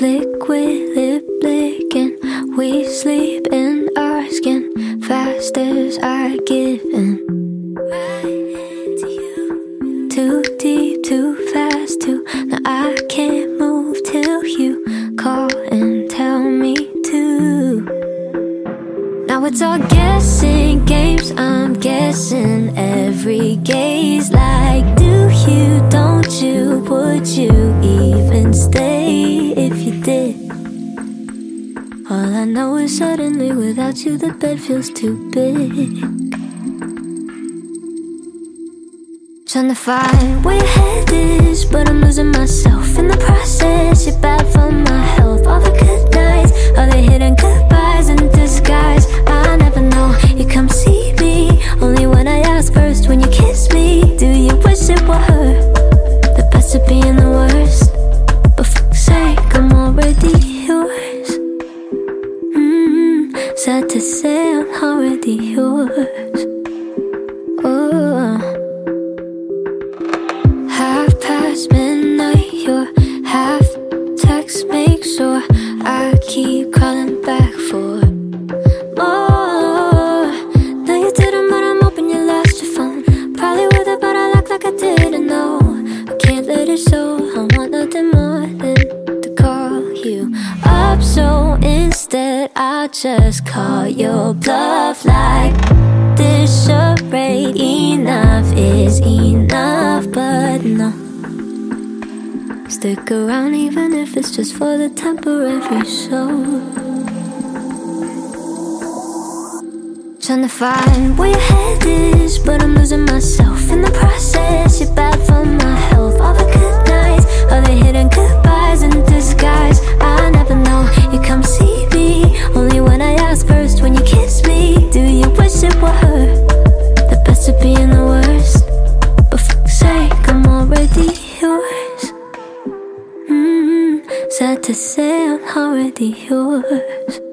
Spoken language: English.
slick with lip licking. We sleep in our skin, fast as I give in. Too deep, too fast, too. Now I can't move till you call and tell me to. Now it's all guessing games. I'm guessing every gaze. Like, do you, don't you, would you even stay? I know is suddenly without you, the bed feels too big. Trying to find where your head is, but I'm losing myself in the sad to say, I'm already yours. I'll just call your bluff like this charade. Enough is enough, but no. Stick around even if it's just for the temporary show. Trying to find where your head Best of being the worst. But fuck's sake, I'm already yours. Mm, sad to say, I'm already yours.